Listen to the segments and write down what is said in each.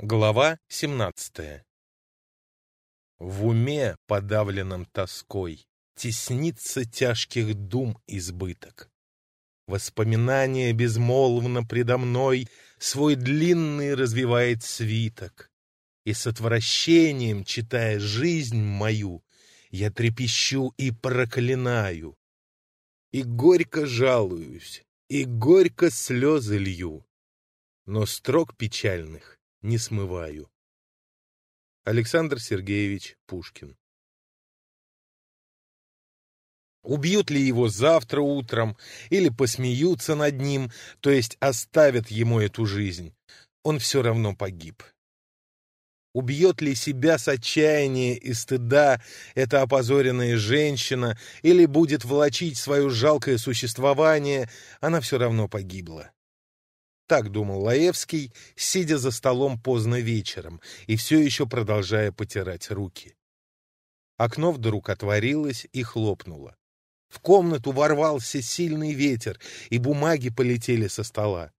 Глава 17 В уме, подавленном тоской, теснится тяжких дум избыток. Воспоминание безмолвно предо мной свой длинный развивает свиток. И с отвращением, читая жизнь мою, я трепещу и проклинаю. И горько жалуюсь, и горько слезы лью. Но строк печальных не смываю. Александр Сергеевич Пушкин Убьют ли его завтра утром или посмеются над ним, то есть оставят ему эту жизнь, он все равно погиб. Убьет ли себя с отчаяния и стыда эта опозоренная женщина или будет волочить свое жалкое существование, она все равно погибла. Так думал Лаевский, сидя за столом поздно вечером и все еще продолжая потирать руки. Окно вдруг отворилось и хлопнуло. В комнату ворвался сильный ветер, и бумаги полетели со стола.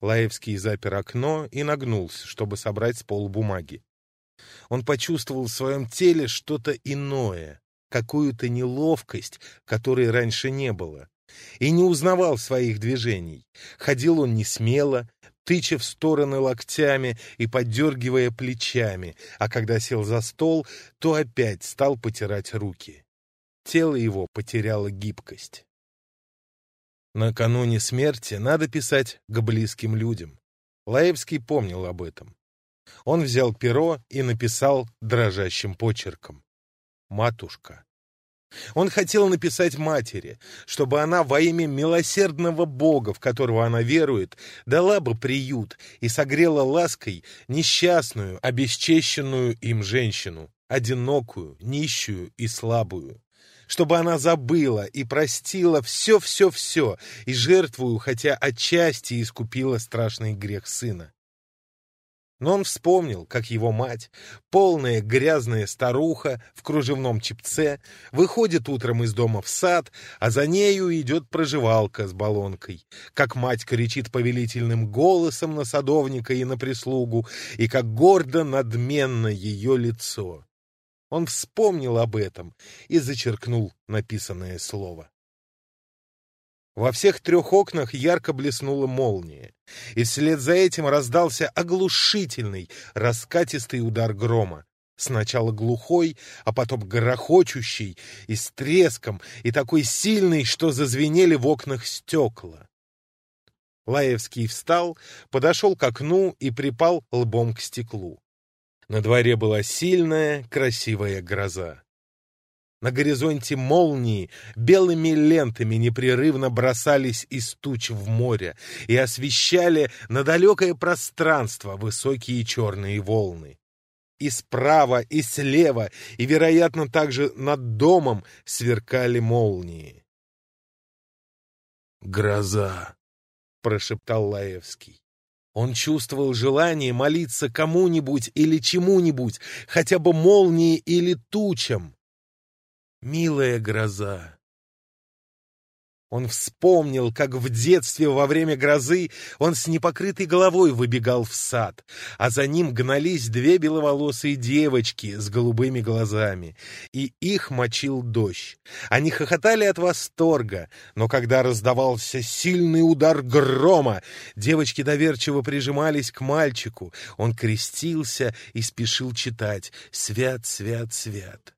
Лаевский запер окно и нагнулся, чтобы собрать с пола бумаги. Он почувствовал в своем теле что-то иное, какую-то неловкость, которой раньше не было и не узнавал своих движений. Ходил он не смело, тыча в стороны локтями и подергивая плечами, а когда сел за стол, то опять стал потирать руки. Тело его потеряло гибкость. Накануне смерти надо писать к близким людям. Лаевский помнил об этом. Он взял перо и написал дрожащим почерком. «Матушка, он хотел написать матери, чтобы она во имя милосердного Бога, в которого она верует, дала бы приют и согрела лаской несчастную, обесчещенную им женщину, одинокую, нищую и слабую. Чтобы она забыла и простила все-все-все и жертвую, хотя отчасти искупила страшный грех сына. Но он вспомнил, как его мать, полная грязная старуха в кружевном чепце, выходит утром из дома в сад, а за нею идет проживалка с баллонкой, как мать кричит повелительным голосом на садовника и на прислугу, и как гордо надменно ее лицо. Он вспомнил об этом и зачеркнул написанное слово. Во всех трех окнах ярко блеснула молния, и вслед за этим раздался оглушительный, раскатистый удар грома. Сначала глухой, а потом грохочущий, и с треском, и такой сильный, что зазвенели в окнах стекла. Лаевский встал, подошел к окну и припал лбом к стеклу. На дворе была сильная, красивая гроза. На горизонте молнии белыми лентами непрерывно бросались из туч в море и освещали на далекое пространство высокие черные волны. И справа, и слева, и, вероятно, также над домом сверкали молнии. «Гроза!» — прошептал Лаевский. Он чувствовал желание молиться кому-нибудь или чему-нибудь, хотя бы молнии или тучам милая гроза. Он вспомнил, как в детстве во время грозы он с непокрытой головой выбегал в сад, а за ним гнались две беловолосые девочки с голубыми глазами, и их мочил дождь. Они хохотали от восторга, но когда раздавался сильный удар грома, девочки доверчиво прижимались к мальчику, он крестился и спешил читать «Свят, свят, свят».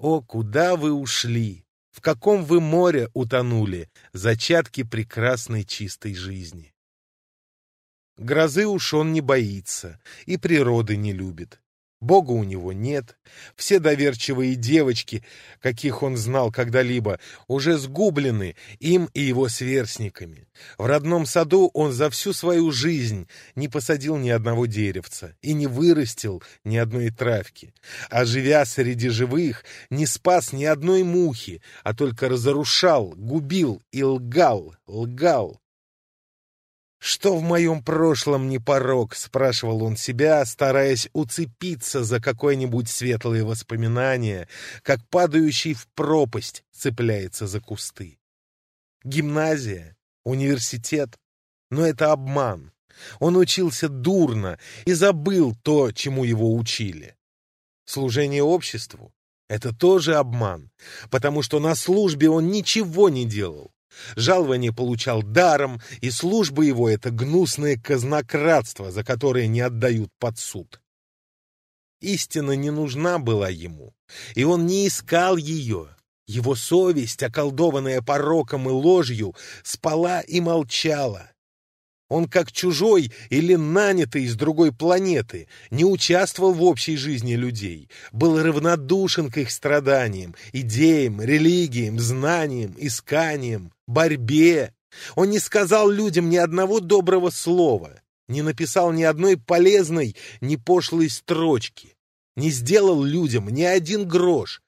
О, куда вы ушли! В каком вы море утонули, зачатки прекрасной чистой жизни! Грозы уж он не боится и природы не любит. Бога у него нет. Все доверчивые девочки, каких он знал когда-либо, уже сгублены им и его сверстниками. В родном саду он за всю свою жизнь не посадил ни одного деревца и не вырастил ни одной травки. А живя среди живых, не спас ни одной мухи, а только разрушал, губил и лгал, лгал. Что в моем прошлом не порог, спрашивал он себя, стараясь уцепиться за какое-нибудь светлое воспоминание, как падающий в пропасть цепляется за кусты. Гимназия, университет, но это обман. Он учился дурно и забыл то, чему его учили. Служение обществу — это тоже обман, потому что на службе он ничего не делал. Жалование получал даром, и служба его это гнусное казнократство, за которое не отдают под суд. Истина не нужна была ему, и он не искал ее. Его совесть, околдованная пороком и ложью, спала и молчала. Он как чужой или нанятый из другой планеты, не участвовал в общей жизни людей, был равнодушен к их страданиям, идеям, религиям, знаниям, исканиям, борьбе. Он не сказал людям ни одного доброго слова, не написал ни одной полезной, ни пошлой строчки, не сделал людям ни один грош,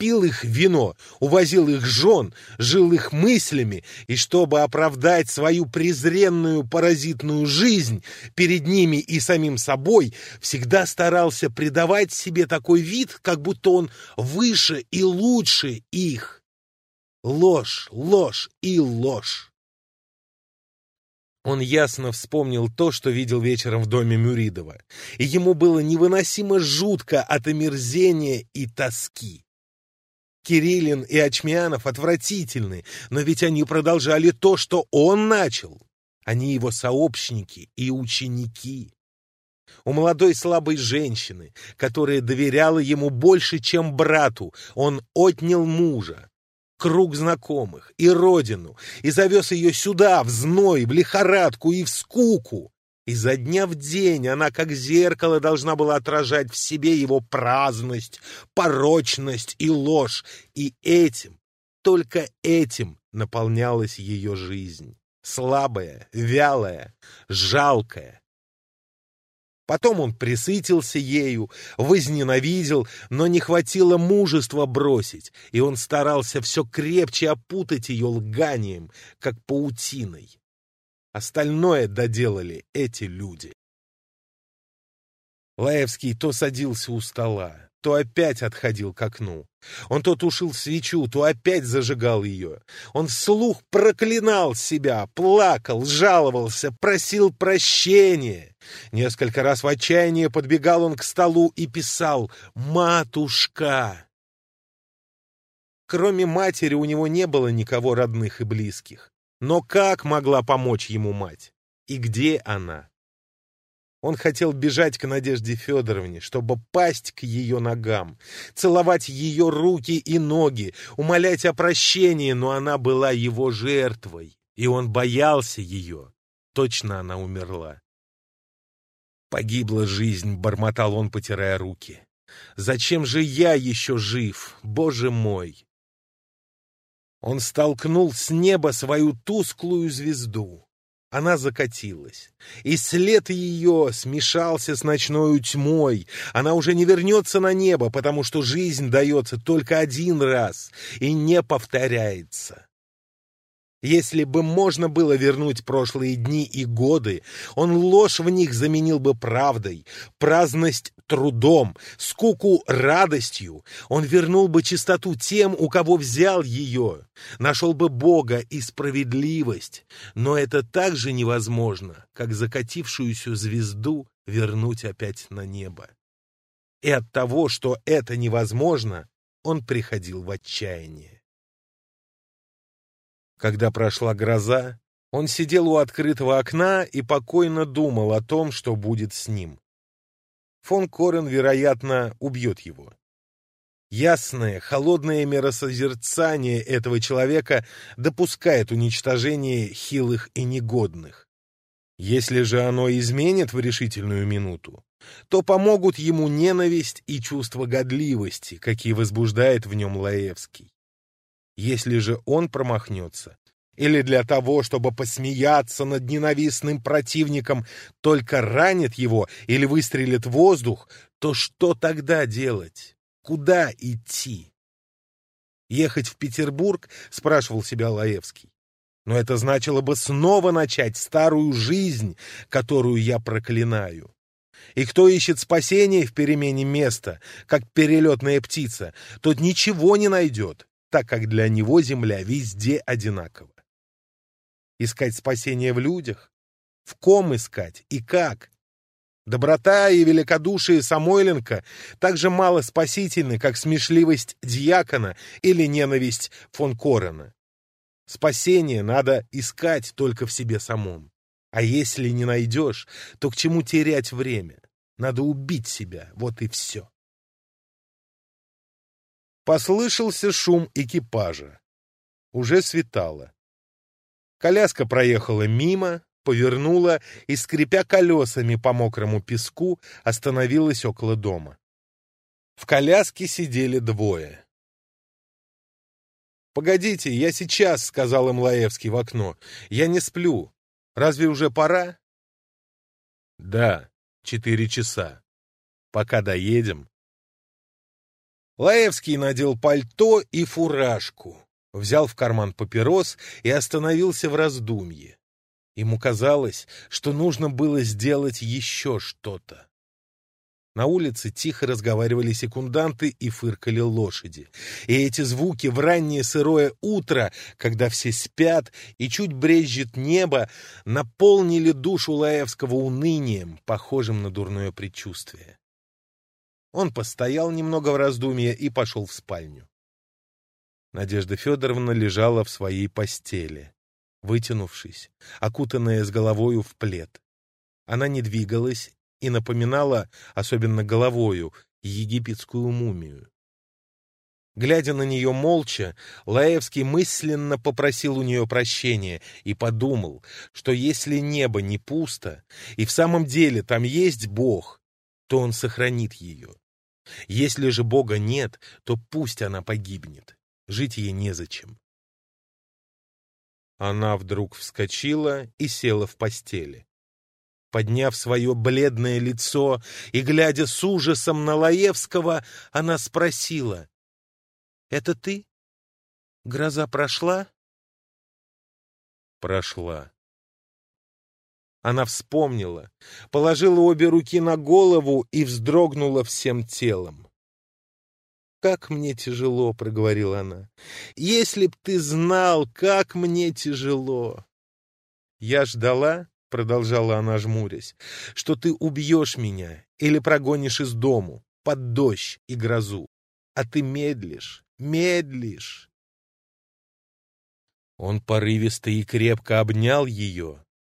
а только ел их хлеб, пил их вино, увозил их жен, жил их мыслями, и чтобы оправдать свою презренную паразитную жизнь перед ними и самим собой, всегда старался придавать себе такой вид, как будто он выше и лучше их. Ложь, ложь и ложь. Он ясно вспомнил то, что видел вечером в доме Мюридова, и ему было невыносимо жутко от омерзения и тоски. Кириллин и Ачмианов отвратительны, но ведь они продолжали то, что он начал. Они его сообщники и ученики. У молодой слабой женщины, которая доверяла ему больше, чем брату, он отнял мужа, круг знакомых и родину, и завез ее сюда, в зной, в лихорадку и в скуку. Изо дня в день она, как зеркало, должна была отражать в себе его праздность, порочность и ложь. И этим, только этим наполнялась ее жизнь. Слабая, вялая, жалкая. Потом он присытился ею, возненавидел, но не хватило Остальное доделали эти люди. Лаевский то садился у стола, то опять отходил к окну. Он то тушил свечу, то опять зажигал ее. Он вслух проклинал себя, плакал, жаловался, просил прощения. Несколько раз в отчаянии подбегал он к столу и писал «Матушка!». Кроме матери у него не было никого родных и близких. Но как могла помочь ему мать? И где она? Он хотел бежать к Надежде Федоровне, чтобы пасть к ее ногам, целовать ее руки и ноги, умолять о прощении, но она была его жертвой, и он боялся ее. Точно она умерла. «Погибла жизнь», — бормотал он, потирая руки. «Зачем же я еще жив, Боже мой?» Он столкнул с неба свою тусклую звезду. Она закатилась, и след ее смешался с ночной тьмой. Она уже не вернется на небо, потому что жизнь дается только один раз и не повторяется. Если бы можно было вернуть прошлые дни и годы, он ложь в них заменил бы правдой, праздность трудом, скуку радостью. Он вернул бы чистоту тем, у кого взял ее, нашел бы Бога и справедливость. Но это так же невозможно, как закатившуюся звезду вернуть опять на небо. И от того, что это невозможно, он приходил в отчаяние. Когда прошла гроза, он сидел у открытого окна и покойно думал о том, что будет с ним. Фон Корен, вероятно, убьет его. Ясное, холодное миросозерцание этого человека допускает уничтожение хилых и негодных. Если же оно изменит в решительную минуту, то помогут ему ненависть и чувство годливости, какие возбуждает в нем Лаевский. Если же он промахнется, или для того, чтобы посмеяться над ненавистным противником, только ранит его или выстрелит в воздух, то что тогда делать? Куда идти? Ехать в Петербург, спрашивал себя Лаевский. Но это значило бы снова начать старую жизнь, которую я проклинаю. И кто ищет спасения в перемене места, как перелетная птица, тот ничего не найдет так как для него земля везде одинакова. Искать спасение в людях? В ком искать и как? Доброта и великодушие Самойленко так же мало спасительны, как смешливость Дьякона или ненависть фон Корена. Спасение надо искать только в себе самом. А если не найдешь, то к чему терять время? Надо убить себя, вот и все. Послышался шум экипажа. Уже светало. Коляска проехала мимо, повернула и, скрипя колесами по мокрому песку, остановилась около дома. В коляске сидели двое. «Погодите, я сейчас», — сказал им Лаевский в окно. «Я не сплю. Разве уже пора?» «Да, четыре часа. Пока доедем». Лаевский надел пальто и фуражку, взял в карман папирос и остановился в раздумье. Ему казалось, что нужно было сделать еще что-то. На улице тихо разговаривали секунданты и фыркали лошади. И эти звуки в раннее сырое утро, когда все спят и чуть брезжит небо, наполнили душу Лаевского унынием, похожим на дурное предчувствие. Он постоял немного в раздумье и пошел в спальню. Надежда Федоровна лежала в своей постели, вытянувшись, окутанная с головою в плед. Она не двигалась и напоминала, особенно головою, египетскую мумию. Глядя на нее молча, Лаевский мысленно попросил у нее прощения и подумал, что если небо не пусто, и в самом деле там есть Бог, то он сохранит ее. Если же Бога нет, то пусть она погибнет. Жить ей незачем. Она вдруг вскочила и села в постели. Подняв свое бледное лицо и глядя с ужасом на Лаевского, она спросила. — Это ты? Гроза прошла? — Прошла. Она вспомнила, положила обе руки на голову и вздрогнула всем телом. «Как мне тяжело», — проговорила она. «Если б ты знал, как мне тяжело!» «Я ждала», — продолжала она, жмурясь, «что ты убьешь меня или прогонишь из дому под дождь и грозу, а ты медлишь, медлишь». Он порывисто и крепко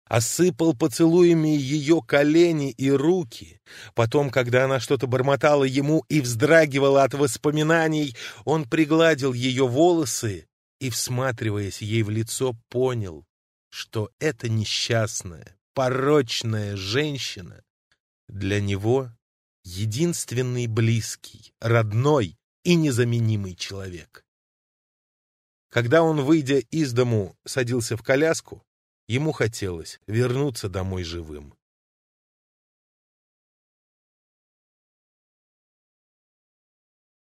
обнял ее, осыпал поцелуями ее колени и руки. Потом, когда она что-то бормотала ему и вздрагивала от воспоминаний, он пригладил ее волосы и, всматриваясь ей в лицо, понял, что эта несчастная, порочная женщина для него единственный близкий, родной и незаменимый человек. Когда он, выйдя из дому, садился в коляску, Ему хотелось вернуться домой живым.